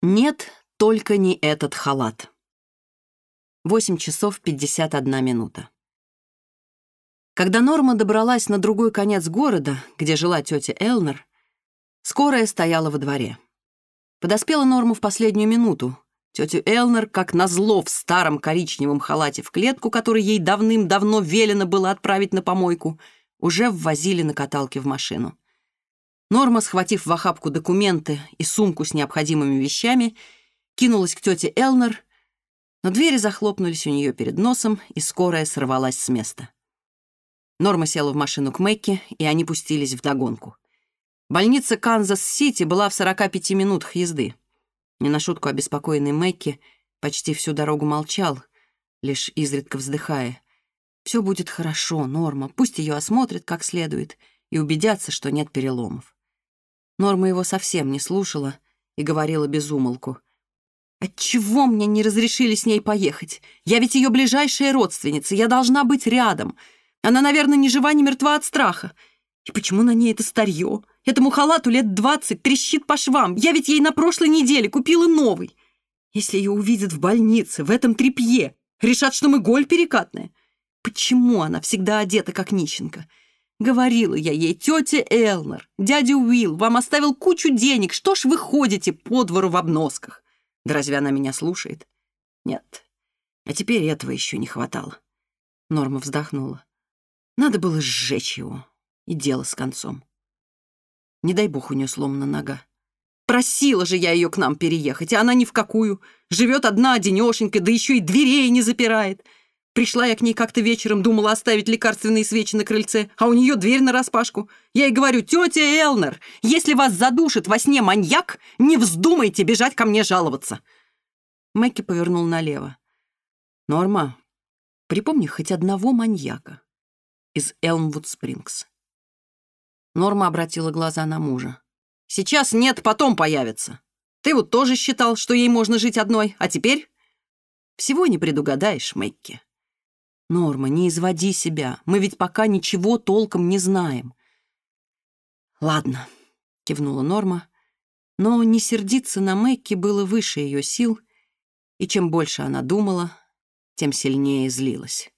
Нет, только не этот халат. 8 часов 51 минута. Когда Норма добралась на другой конец города, где жила тетя Элнер, скорая стояла во дворе. Подоспела Норма в последнюю минуту. Тетю Элнер, как назло, в старом коричневом халате в клетку, который ей давным-давно велено было отправить на помойку, уже ввозили на каталке в машину. Норма, схватив в охапку документы и сумку с необходимыми вещами, кинулась к тете Элнер, но двери захлопнулись у нее перед носом, и скорая сорвалась с места. Норма села в машину к Мэкки, и они пустились в догонку. Больница Канзас-Сити была в 45 минутах езды. Не на шутку обеспокоенный Мэкки почти всю дорогу молчал, лишь изредка вздыхая. «Все будет хорошо, Норма, пусть ее осмотрят как следует и убедятся, что нет переломов». Норма его совсем не слушала и говорила без умолку. «Отчего мне не разрешили с ней поехать? Я ведь ее ближайшая родственница, я должна быть рядом. Она, наверное, не жива, ни мертва от страха. И почему на ней это старье? Этому халату лет двадцать трещит по швам. Я ведь ей на прошлой неделе купила новый. Если ее увидят в больнице, в этом тряпье, решат, что мы голь перекатная. Почему она всегда одета, как нищенка?» Говорила я ей, тетя Элнер, дядя Уилл, вам оставил кучу денег, что ж вы ходите по двору в обносках? Да разве она меня слушает? Нет. А теперь этого еще не хватало. Норма вздохнула. Надо было сжечь его. И дело с концом. Не дай бог у нее сломана нога. Просила же я ее к нам переехать, а она ни в какую. Живет одна, одинешенька, да еще и дверей не запирает. — Пришла я к ней как-то вечером, думала оставить лекарственные свечи на крыльце, а у нее дверь нараспашку. Я ей говорю, тетя Элнер, если вас задушит во сне маньяк, не вздумайте бежать ко мне жаловаться. Мэкки повернул налево. Норма, припомни хоть одного маньяка из Элмвуд Спрингс. Норма обратила глаза на мужа. «Сейчас нет, потом появится. Ты вот тоже считал, что Норма, не изводи себя. Мы ведь пока ничего толком не знаем. Ладно, кивнула Норма, но не сердиться на Мэкки было выше ее сил, и чем больше она думала, тем сильнее злилась.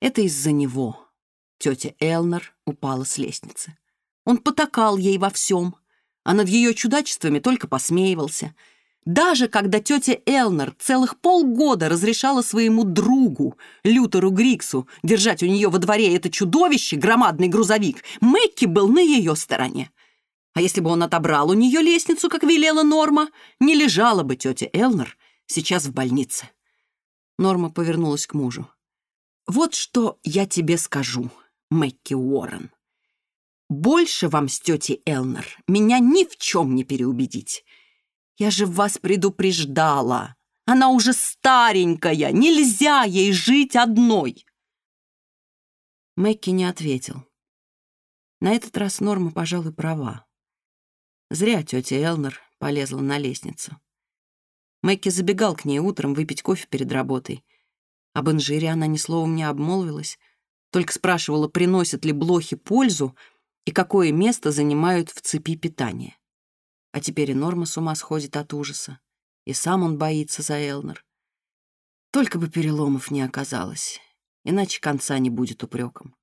Это из-за него тетя Элнер упала с лестницы. Он потакал ей во всем, а над ее чудачествами только посмеивался — даже когда тетя Элнер целых полгода разрешала своему другу, Лютеру Гриксу, держать у нее во дворе это чудовище, громадный грузовик, Мэкки был на ее стороне. А если бы он отобрал у нее лестницу, как велела Норма, не лежала бы тетя Элнер сейчас в больнице. Норма повернулась к мужу. «Вот что я тебе скажу, Мэкки Уоррен. Больше вам с тетей Элнер меня ни в чем не переубедить». Я же вас предупреждала. Она уже старенькая, нельзя ей жить одной. Мэкки не ответил. На этот раз Норма, пожалуй, права. Зря тетя Элнер полезла на лестницу. Мэкки забегал к ней утром выпить кофе перед работой. Об инжире она ни словом не обмолвилась, только спрашивала, приносят ли блохи пользу и какое место занимают в цепи питания. А теперь и Норма с ума сходит от ужаса. И сам он боится за Элнер. Только бы переломов не оказалось, иначе конца не будет упреком.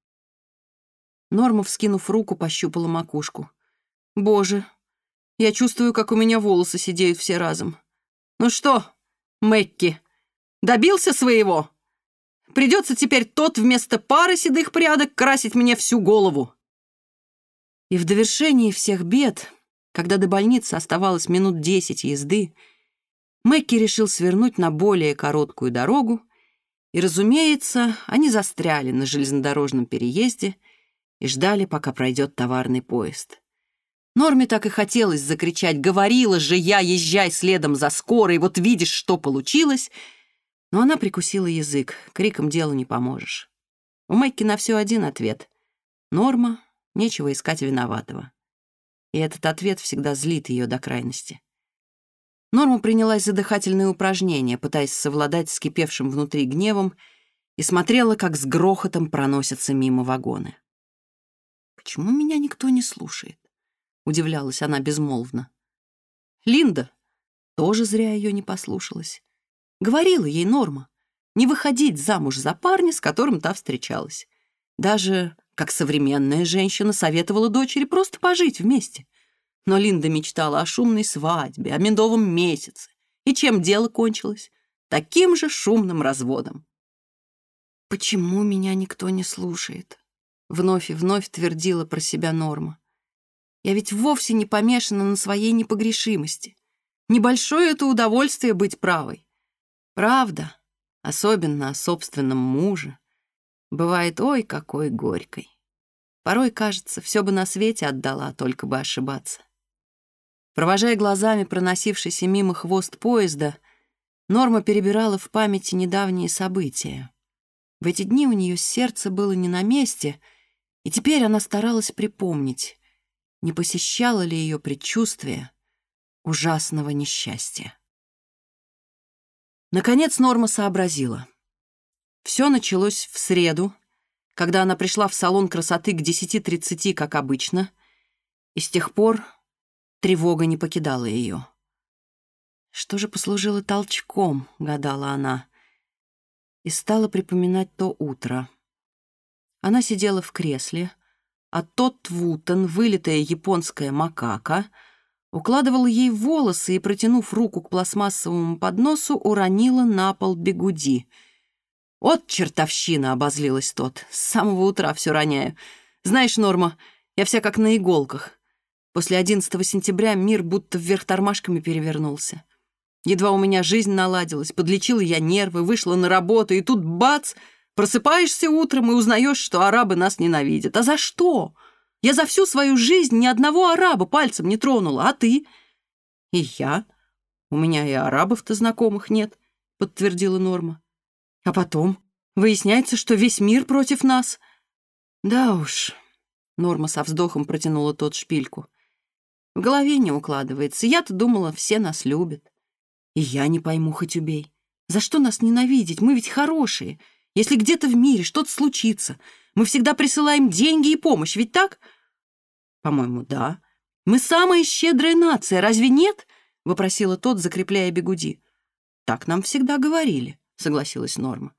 Норма, вскинув руку, пощупала макушку. «Боже, я чувствую, как у меня волосы сидеют все разом. Ну что, Мэкки, добился своего? Придется теперь тот вместо пары седых прядок красить мне всю голову». И когда до больницы оставалось минут десять езды, Мэкки решил свернуть на более короткую дорогу, и, разумеется, они застряли на железнодорожном переезде и ждали, пока пройдет товарный поезд. Норме так и хотелось закричать «Говорила же я, езжай следом за скорой, вот видишь, что получилось!» Но она прикусила язык, криком делу не поможешь. У Мэкки на все один ответ. Норма, нечего искать виноватого. и этот ответ всегда злит ее до крайности. Норма принялась за дыхательные упражнения, пытаясь совладать с кипевшим внутри гневом, и смотрела, как с грохотом проносятся мимо вагоны. «Почему меня никто не слушает?» — удивлялась она безмолвно. «Линда, тоже зря ее не послушалась. как современная женщина советовала дочери просто пожить вместе. Но Линда мечтала о шумной свадьбе, о медовом месяце. И чем дело кончилось? Таким же шумным разводом. «Почему меня никто не слушает?» Вновь и вновь твердила про себя Норма. «Я ведь вовсе не помешана на своей непогрешимости. Небольшое это удовольствие быть правой. Правда, особенно о собственном муже, бывает ой какой горькой. Порой, кажется, все бы на свете отдала, только бы ошибаться. Провожая глазами проносившийся мимо хвост поезда, Норма перебирала в памяти недавние события. В эти дни у нее сердце было не на месте, и теперь она старалась припомнить, не посещало ли ее предчувствие ужасного несчастья. Наконец Норма сообразила. Все началось в среду, когда она пришла в салон красоты к 10.30, как обычно, и с тех пор тревога не покидала ее. «Что же послужило толчком?» — гадала она. И стала припоминать то утро. Она сидела в кресле, а тот Вутон, вылитая японская макака, укладывала ей волосы и, протянув руку к пластмассовому подносу, уронила на пол бегуди — «От чертовщина!» — обозлилась тот. «С самого утра все роняю. Знаешь, Норма, я вся как на иголках. После 11 сентября мир будто вверх тормашками перевернулся. Едва у меня жизнь наладилась, подлечила я нервы, вышла на работу, и тут бац! Просыпаешься утром и узнаешь, что арабы нас ненавидят. А за что? Я за всю свою жизнь ни одного араба пальцем не тронула, а ты?» «И я. У меня и арабов-то знакомых нет», — подтвердила Норма. «А потом выясняется, что весь мир против нас». «Да уж», — Норма со вздохом протянула тот шпильку. «В голове не укладывается. Я-то думала, все нас любят. И я не пойму, хоть убей. За что нас ненавидеть? Мы ведь хорошие. Если где-то в мире что-то случится, мы всегда присылаем деньги и помощь, ведь так?» «По-моему, да. Мы самая щедрая нация, разве нет?» — вопросила тот, закрепляя согласилась Норма.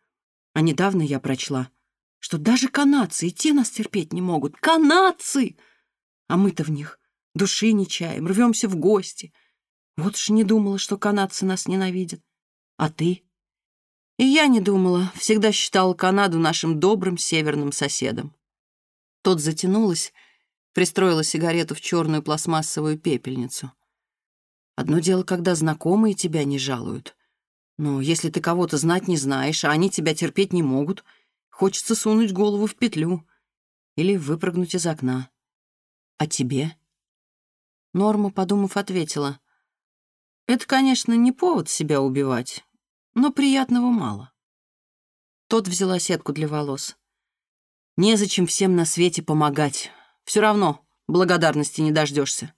А недавно я прочла, что даже канадцы и те нас терпеть не могут. Канадцы! А мы-то в них души не чаем, рвемся в гости. Вот ж не думала, что канадцы нас ненавидят. А ты? И я не думала, всегда считала Канаду нашим добрым северным соседом. Тот затянулась, пристроила сигарету в черную пластмассовую пепельницу. Одно дело, когда знакомые тебя не жалуют, Но если ты кого-то знать не знаешь, а они тебя терпеть не могут, хочется сунуть голову в петлю или выпрыгнуть из окна. А тебе? Норма, подумав, ответила. Это, конечно, не повод себя убивать но приятного мало. Тот взяла сетку для волос. Незачем всем на свете помогать. Все равно благодарности не дождешься.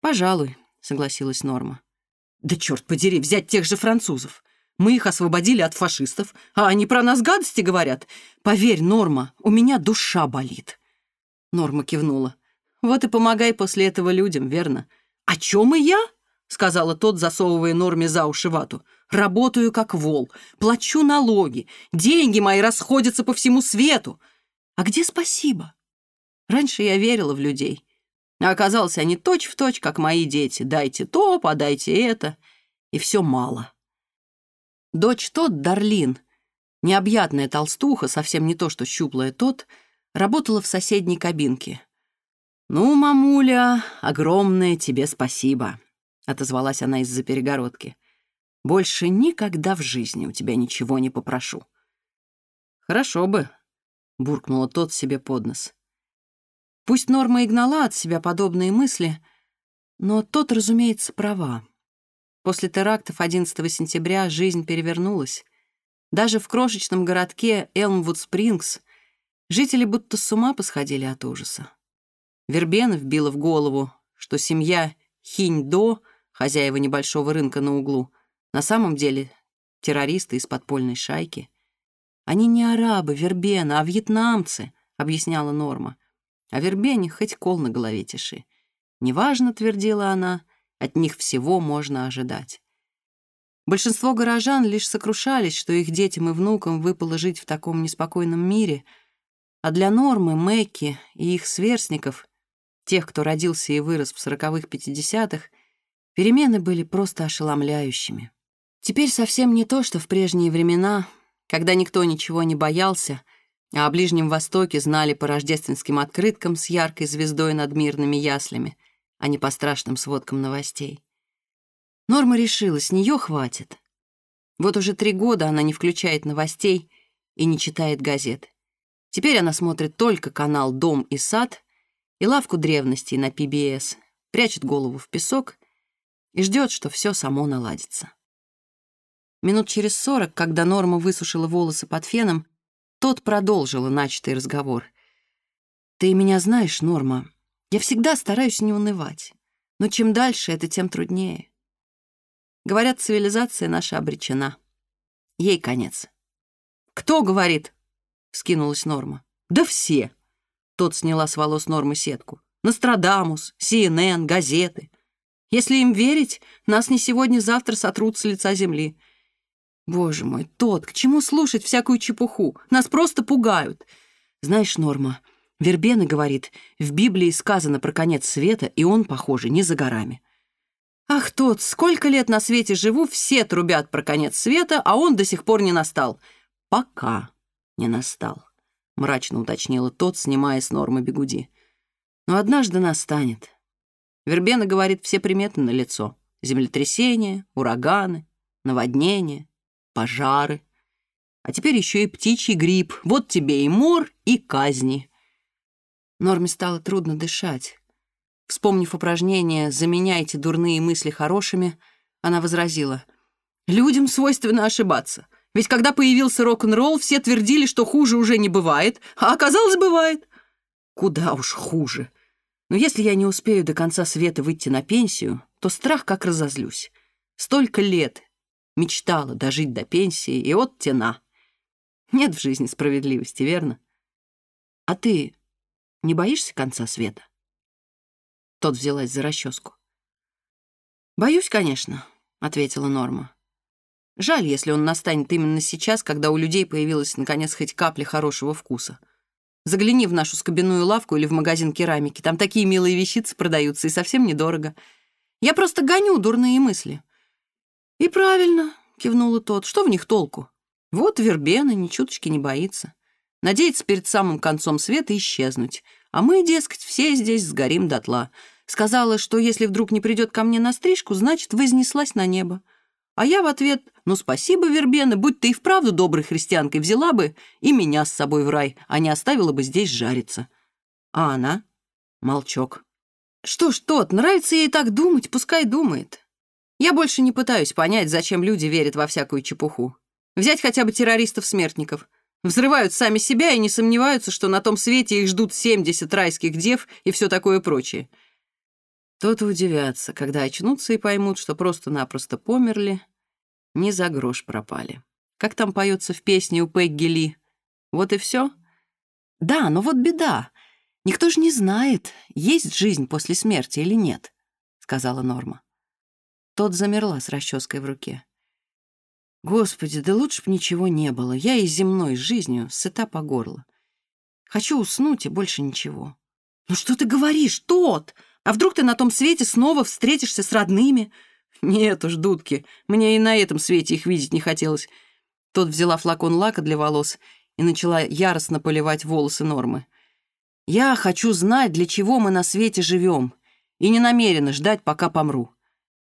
«Пожалуй», — согласилась Норма. «Да черт подери, взять тех же французов. Мы их освободили от фашистов, а они про нас гадости говорят. Поверь, Норма, у меня душа болит». Норма кивнула. «Вот и помогай после этого людям, верно?» «О чем и я?» — сказала тот, засовывая Норме за уши вату. «Работаю как вол, плачу налоги, деньги мои расходятся по всему свету. А где спасибо? Раньше я верила в людей, а оказалось, они точь-в-точь, точь, как мои дети. Дайте то, подайте это, и все мало». Дочь тот, Дарлин, необъятная толстуха, совсем не то, что щуплая тот, работала в соседней кабинке. «Ну, мамуля, огромное тебе спасибо» отозвалась она из-за перегородки. «Больше никогда в жизни у тебя ничего не попрошу». «Хорошо бы», — буркнула тот себе под нос. Пусть Норма и гнала от себя подобные мысли, но тот, разумеется, права. После терактов 11 сентября жизнь перевернулась. Даже в крошечном городке Элмвуд-Спрингс жители будто с ума посходили от ужаса. Вербена вбила в голову, что семья Хинь-До, хозяева небольшого рынка на углу, на самом деле террористы из подпольной шайки. «Они не арабы, Вербена, а вьетнамцы», — объясняла Норма. А بین хоть кол на голове тиши. Неважно, твердила она, от них всего можно ожидать. Большинство горожан лишь сокрушались, что их детям и внукам выпало жить в таком неспокойном мире, а для Нормы, Мэкки и их сверстников, тех, кто родился и вырос в сороковых-пятидесятых, перемены были просто ошеломляющими. Теперь совсем не то, что в прежние времена, когда никто ничего не боялся — а о Ближнем Востоке знали по рождественским открыткам с яркой звездой над мирными яслями, а не по страшным сводкам новостей. Норма решила, с нее хватит. Вот уже три года она не включает новостей и не читает газет. Теперь она смотрит только канал «Дом и сад» и лавку древностей на PBS, прячет голову в песок и ждет, что все само наладится. Минут через сорок, когда Норма высушила волосы под феном, Тот продолжил, иначе ты разговор. «Ты меня знаешь, Норма. Я всегда стараюсь не унывать. Но чем дальше, это тем труднее. Говорят, цивилизация наша обречена. Ей конец». «Кто говорит?» — скинулась Норма. «Да все!» — тот сняла с волос Нормы сетку. «Нострадамус, CNN, газеты. Если им верить, нас не сегодня-завтра сотрут с лица земли. Боже мой, тот, к чему слушать всякую чепуху? Нас просто пугают. Знаешь, Норма, Вербена говорит, в Библии сказано про конец света, и он, похоже, не за горами. Ах, тот, сколько лет на свете живу, все трубят про конец света, а он до сих пор не настал. Пока не настал, мрачно уточнила тот, снимая с Нормы бегуди. Но однажды настанет. Вербена говорит, все приметы на лицо: Землетрясения, ураганы, наводнения пожары. А теперь еще и птичий грипп. Вот тебе и мор, и казни. Норме стало трудно дышать. Вспомнив упражнение «Заменяйте дурные мысли хорошими», она возразила. «Людям свойственно ошибаться. Ведь когда появился рок-н-ролл, все твердили, что хуже уже не бывает, а оказалось, бывает. Куда уж хуже. Но если я не успею до конца света выйти на пенсию, то страх как разозлюсь. Столько лет мечтала дожить до пенсии, и вот тена. Нет в жизни справедливости, верно? А ты не боишься конца света?» Тот взялась за расческу. «Боюсь, конечно», — ответила Норма. «Жаль, если он настанет именно сейчас, когда у людей появилась, наконец, хоть капля хорошего вкуса. Загляни в нашу скобяную лавку или в магазин керамики. Там такие милые вещицы продаются и совсем недорого. Я просто гоню дурные мысли. «И правильно», — кивнула тот, — «что в них толку? Вот вербена ни чуточки не боится. Надеется перед самым концом света исчезнуть. А мы, дескать, все здесь сгорим дотла. Сказала, что если вдруг не придет ко мне на стрижку, значит, вознеслась на небо. А я в ответ, ну спасибо, Вербена, будь ты и вправду доброй христианкой, взяла бы и меня с собой в рай, а не оставила бы здесь жариться. А она? Молчок. Что ж, тот, нравится ей так думать, пускай думает. Я больше не пытаюсь понять, зачем люди верят во всякую чепуху. Взять хотя бы террористов-смертников. Взрывают сами себя и не сомневаются, что на том свете их ждут 70 райских дев и все такое прочее. То-то удивятся, когда очнутся и поймут, что просто-напросто померли, не за грош пропали. Как там поется в песне у Пегги Ли? Вот и все. Да, но вот беда. Никто же не знает, есть жизнь после смерти или нет, сказала Норма. Тот замерла с расческой в руке. Господи, да лучше б ничего не было. Я и земной жизнью сыта по горло. Хочу уснуть и больше ничего. Ну что ты говоришь, тот? А вдруг ты на том свете снова встретишься с родными? Нет уж, дудки, мне и на этом свете их видеть не хотелось. Тот взяла флакон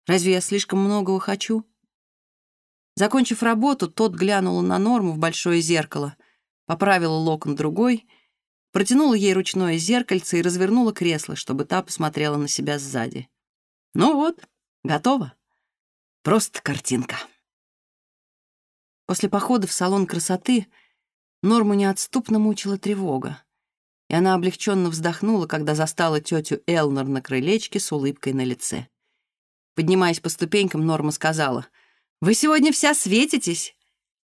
лака для волос и начала яростно поливать волосы Нормы. Я хочу знать, для чего мы на свете живем, и не намерена ждать, пока помру. Разве я слишком многого хочу? Закончив работу, тот глянула на Норму в большое зеркало, поправила локон другой, протянула ей ручное зеркальце и развернула кресло, чтобы та посмотрела на себя сзади. Ну вот, готово. Просто картинка. После похода в салон поднимаясь по ступенькам, Норма сказала. «Вы сегодня вся светитесь?»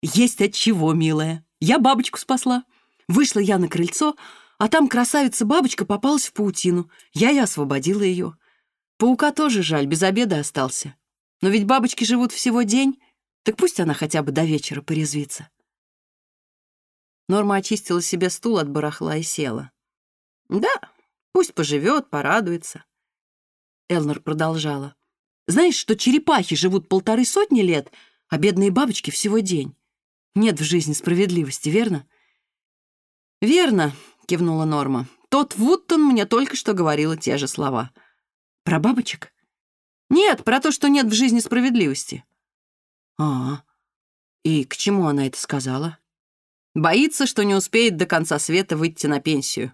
«Есть от чего, милая. Я бабочку спасла. Вышла я на крыльцо, а там красавица-бабочка попалась в паутину. Я и освободила ее. Паука тоже жаль, без обеда остался. Но ведь бабочки живут всего день, так пусть она хотя бы до вечера порезвится». Норма очистила себе стул от барахла и села. «Да, пусть поживет, порадуется». Элнер продолжала. Знаешь, что черепахи живут полторы сотни лет, а бедные бабочки всего день. Нет в жизни справедливости, верно?» «Верно», — кивнула Норма. «Тот Вуттон мне только что говорила те же слова». «Про бабочек?» «Нет, про то, что нет в жизни справедливости». «А, и к чему она это сказала?» «Боится, что не успеет до конца света выйти на пенсию».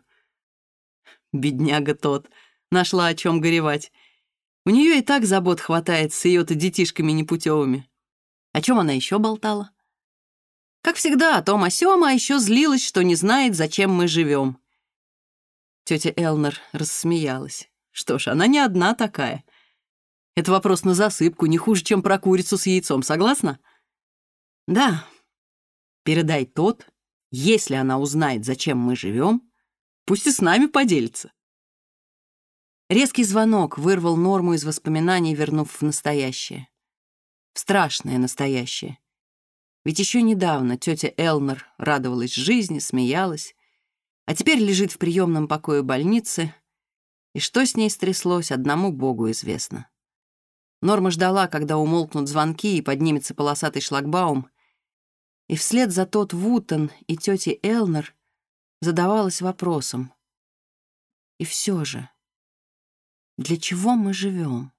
«Бедняга тот, нашла о чем горевать». У нее и так забот хватает с ее-то детишками непутевыми. О чем она еще болтала? Как всегда, о том о сём, а еще злилась, что не знает, зачем мы живем. Тетя Элнер рассмеялась. Что ж, она не одна такая. Это вопрос на засыпку, не хуже, чем про курицу с яйцом, согласна? Да, Передай тот, если она узнает, зачем мы живем, пусть и с нами поделится. Резкий звонок вырвал Норму из воспоминаний, вернув в настоящее. В страшное настоящее. Ведь еще недавно тетя Элнер радовалась жизни, смеялась, а теперь лежит в приемном покое больницы, и что с ней стряслось, одному Богу известно. Норма ждала, когда умолкнут звонки и поднимется полосатый шлагбаум, и вслед за тот Вутон и тети Элнер задавалась вопросом. И все же, для чего мы живем?